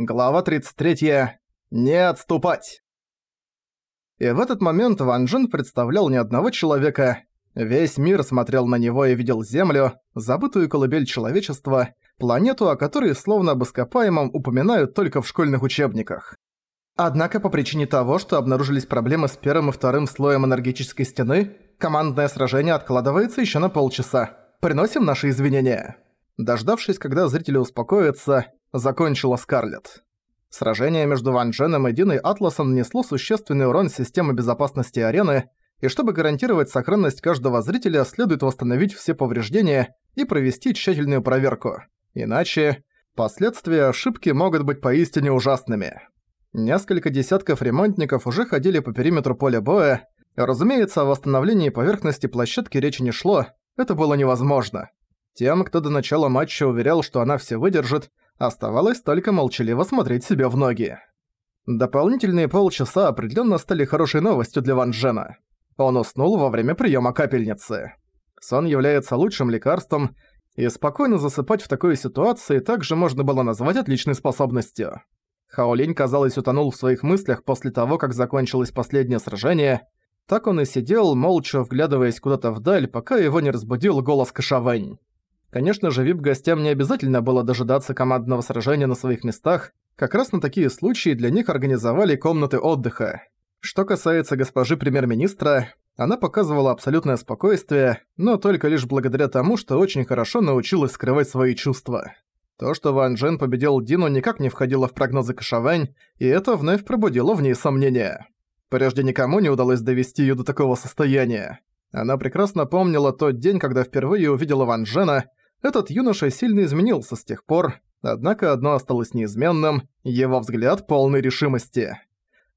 Глава 33. Не отступать. И в этот момент Ван Джин представлял не одного человека. Весь мир смотрел на него и видел Землю, забытую колыбель человечества, планету, о которой словно об ископаемом упоминают только в школьных учебниках. Однако по причине того, что обнаружились проблемы с первым и вторым слоем энергетической стены, командное сражение откладывается еще на полчаса. Приносим наши извинения. Дождавшись, когда зрители успокоятся, закончила Скарлетт. Сражение между Ван Дженом и Диной Атласом нанесло существенный урон системе безопасности арены, и чтобы гарантировать сохранность каждого зрителя, следует восстановить все повреждения и провести тщательную проверку. Иначе последствия ошибки могут быть поистине ужасными. Несколько десятков ремонтников уже ходили по периметру поля боя. Разумеется, о восстановлении поверхности площадки речи не шло, это было невозможно. Тем, кто до начала матча уверял, что она все выдержит, оставалось только молчаливо смотреть себе в ноги. Дополнительные полчаса определенно стали хорошей новостью для Ван Джена. Он уснул во время приема капельницы. Сон является лучшим лекарством, и спокойно засыпать в такой ситуации также можно было назвать отличной способностью. Хаолинь, казалось, утонул в своих мыслях после того, как закончилось последнее сражение. Так он и сидел, молча вглядываясь куда-то вдаль, пока его не разбудил голос Кашавэнь. Конечно же, вип-гостям не обязательно было дожидаться командного сражения на своих местах, как раз на такие случаи для них организовали комнаты отдыха. Что касается госпожи премьер-министра, она показывала абсолютное спокойствие, но только лишь благодаря тому, что очень хорошо научилась скрывать свои чувства. То, что Ван Джен победил Дину, никак не входило в прогнозы Кашавэнь, и это вновь пробудило в ней сомнения. Прежде никому не удалось довести её до такого состояния. Она прекрасно помнила тот день, когда впервые увидела Ван Джена, этот юноша сильно изменился с тех пор, однако одно осталось неизменным – его взгляд полной решимости.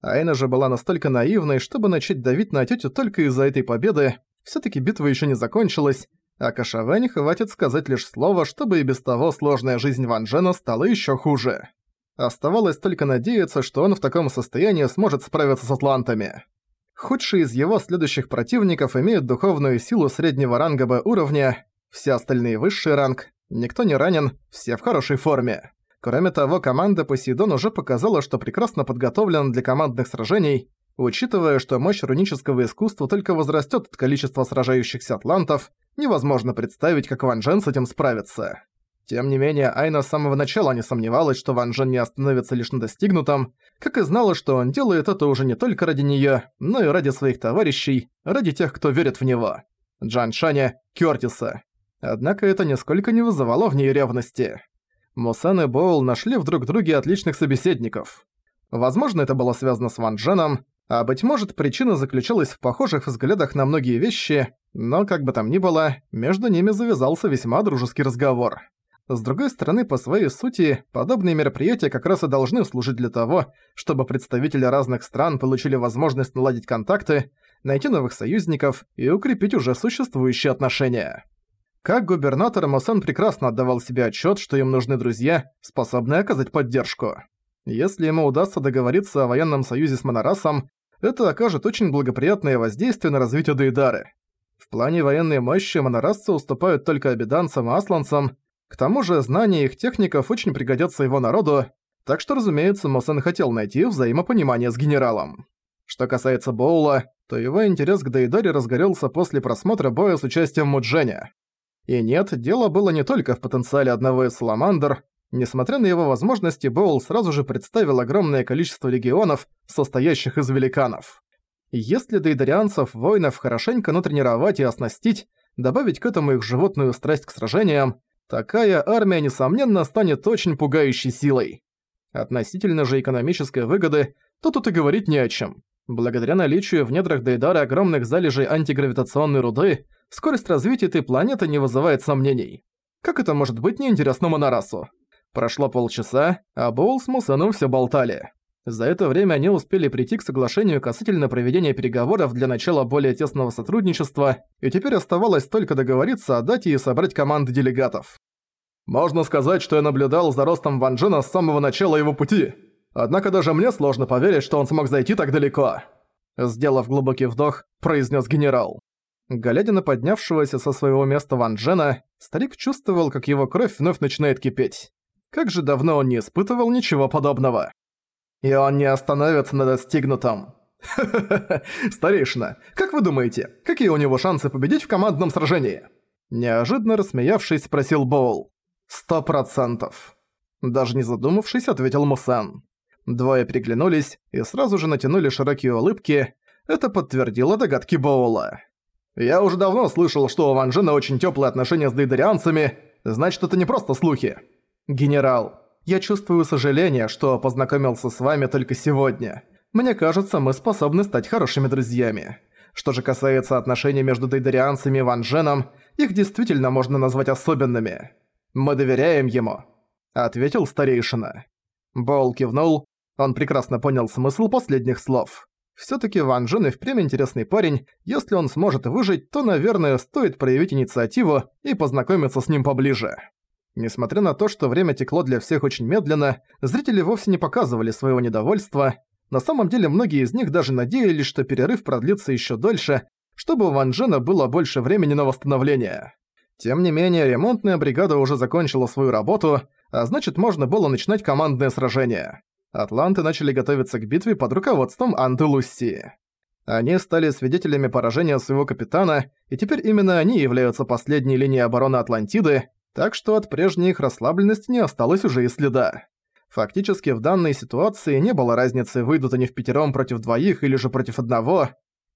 Айна же была настолько наивной, чтобы начать давить на тетю только из-за этой победы, все таки битва еще не закончилась, а Кашавэнь хватит сказать лишь слово, чтобы и без того сложная жизнь Ван Джена стала еще хуже. Оставалось только надеяться, что он в таком состоянии сможет справиться с атлантами. Худший из его следующих противников имеет духовную силу среднего ранга Б уровня, все остальные высший ранг, никто не ранен, все в хорошей форме. Кроме того, команда Посейдон уже показала, что прекрасно подготовлена для командных сражений, учитывая, что мощь рунического искусства только возрастет от количества сражающихся атлантов, невозможно представить, как Ван Джен с этим справится. Тем не менее, Айна с самого начала не сомневалась, что Ван Джен не остановится лишь на достигнутом, как и знала, что он делает это уже не только ради неё, но и ради своих товарищей, ради тех, кто верит в него. Джан Шаня, Кёртиса. Однако это нисколько не вызывало в ней ревности. Мусан и Боул нашли в друг друге отличных собеседников. Возможно, это было связано с Ван Дженом, а быть может, причина заключалась в похожих взглядах на многие вещи, но как бы там ни было, между ними завязался весьма дружеский разговор. С другой стороны, по своей сути, подобные мероприятия как раз и должны служить для того, чтобы представители разных стран получили возможность наладить контакты, найти новых союзников и укрепить уже существующие отношения. Как губернатор Мосан прекрасно отдавал себе отчет, что им нужны друзья, способные оказать поддержку. Если ему удастся договориться о военном союзе с Монорасом, это окажет очень благоприятное воздействие на развитие Дейдары. В плане военной мощи монорасцы уступают только обиданцам и асланцам, к тому же знания их техников очень пригодятся его народу, так что, разумеется, Мосан хотел найти взаимопонимание с генералом. Что касается Боула, то его интерес к Дейдаре разгорелся после просмотра боя с участием Мудженя. И нет, дело было не только в потенциале одного из Саламандр. Несмотря на его возможности, Боул сразу же представил огромное количество легионов, состоящих из великанов. Если дейдарианцев, воинов, хорошенько натренировать и оснастить, добавить к этому их животную страсть к сражениям, такая армия, несомненно, станет очень пугающей силой. Относительно же экономической выгоды, то тут и говорить не о чем. Благодаря наличию в недрах Дейдара огромных залежей антигравитационной руды, скорость развития этой планеты не вызывает сомнений. Как это может быть неинтересно Монорасу? Прошло полчаса, а Боул с Мусаном все болтали. За это время они успели прийти к соглашению касательно проведения переговоров для начала более тесного сотрудничества, и теперь оставалось только договориться о дате и собрать команды делегатов. «Можно сказать, что я наблюдал за ростом Ван Джена с самого начала его пути. Однако даже мне сложно поверить, что он смог зайти так далеко». Сделав глубокий вдох, произнес генерал. Глядя на поднявшегося со своего места Ван Джена, старик чувствовал, как его кровь вновь начинает кипеть. Как же давно он не испытывал ничего подобного. И он не остановится на достигнутом. Старейшина, как вы думаете, какие у него шансы победить в командном сражении? Неожиданно рассмеявшись, спросил Боул. «Сто процентов». Даже не задумавшись, ответил Мусан. Двое приглянулись и сразу же натянули широкие улыбки. Это подтвердило догадки Боула. «Я уже давно слышал, что у Ван Джена очень тёплые отношения с дейдарианцами, значит, это не просто слухи. Генерал, я чувствую сожаление, что познакомился с вами только сегодня. Мне кажется, мы способны стать хорошими друзьями. Что же касается отношений между дейдарианцами и Ван Дженом, их действительно можно назвать особенными. Мы доверяем ему», — ответил старейшина. Боул кивнул, он прекрасно понял смысл последних слов. Всё-таки Ван Джен и впрямь интересный парень, если он сможет выжить, то, наверное, стоит проявить инициативу и познакомиться с ним поближе. Несмотря на то, что время текло для всех очень медленно, зрители вовсе не показывали своего недовольства. На самом деле многие из них даже надеялись, что перерыв продлится ещё дольше, чтобы у Ван Джена было больше времени на восстановление. Тем не менее, ремонтная бригада уже закончила свою работу, а значит можно было начинать командное сражение. Атланты начали готовиться к битве под руководством Анды Лусси. Они стали свидетелями поражения своего капитана, и теперь именно они являются последней линией обороны Атлантиды, так что от прежней их расслабленности не осталось уже и следа. Фактически в данной ситуации не было разницы, выйдут они в пятером против двоих или же против одного.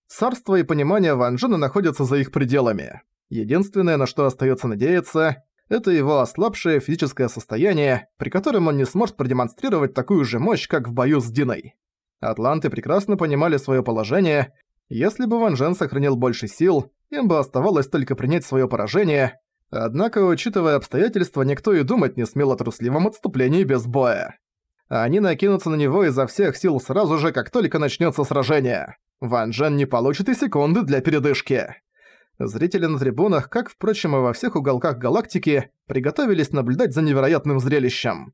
Царство и понимание Ван находятся за их пределами. Единственное, на что остается надеяться, это его ослабшее физическое состояние, при котором он не сможет продемонстрировать такую же мощь, как в бою с Диной. Атланты прекрасно понимали свое положение. Если бы Ван Жен сохранил больше сил, им бы оставалось только принять свое поражение. Однако, учитывая обстоятельства, никто и думать не смел о трусливом отступлении без боя. Они накинутся на него изо всех сил сразу же, как только начнется сражение. Ван Джен не получит и секунды для передышки. Зрители на трибунах, как, впрочем, и во всех уголках галактики, приготовились наблюдать за невероятным зрелищем.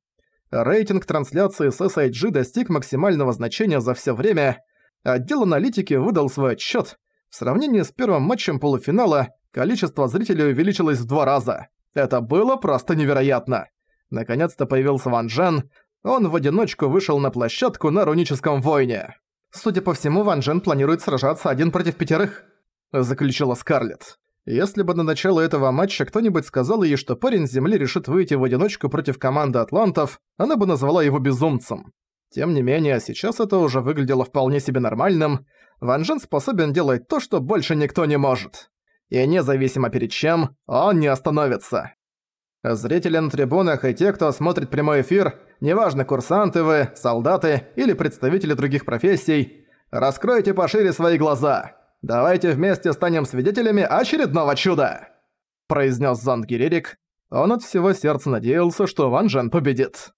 Рейтинг трансляции с SIG достиг максимального значения за все время. Отдел аналитики выдал свой отчет. В сравнении с первым матчем полуфинала, количество зрителей увеличилось в два раза. Это было просто невероятно. Наконец-то появился Ван Джен. Он в одиночку вышел на площадку на руническом войне. Судя по всему, Ван Джен планирует сражаться один против пятерых заключила Скарлетт. Если бы на начало этого матча кто-нибудь сказал ей, что парень с Земли решит выйти в одиночку против команды атлантов, она бы назвала его безумцем. Тем не менее, сейчас это уже выглядело вполне себе нормальным. Ван Джен способен делать то, что больше никто не может. И независимо перед чем, он не остановится. Зрители на трибунах и те, кто смотрит прямой эфир, неважно, курсанты вы, солдаты или представители других профессий, раскройте пошире свои глаза. Давайте вместе станем свидетелями очередного чуда!» произнес Занг Гирерик. Он от всего сердца надеялся, что Ван Джен победит.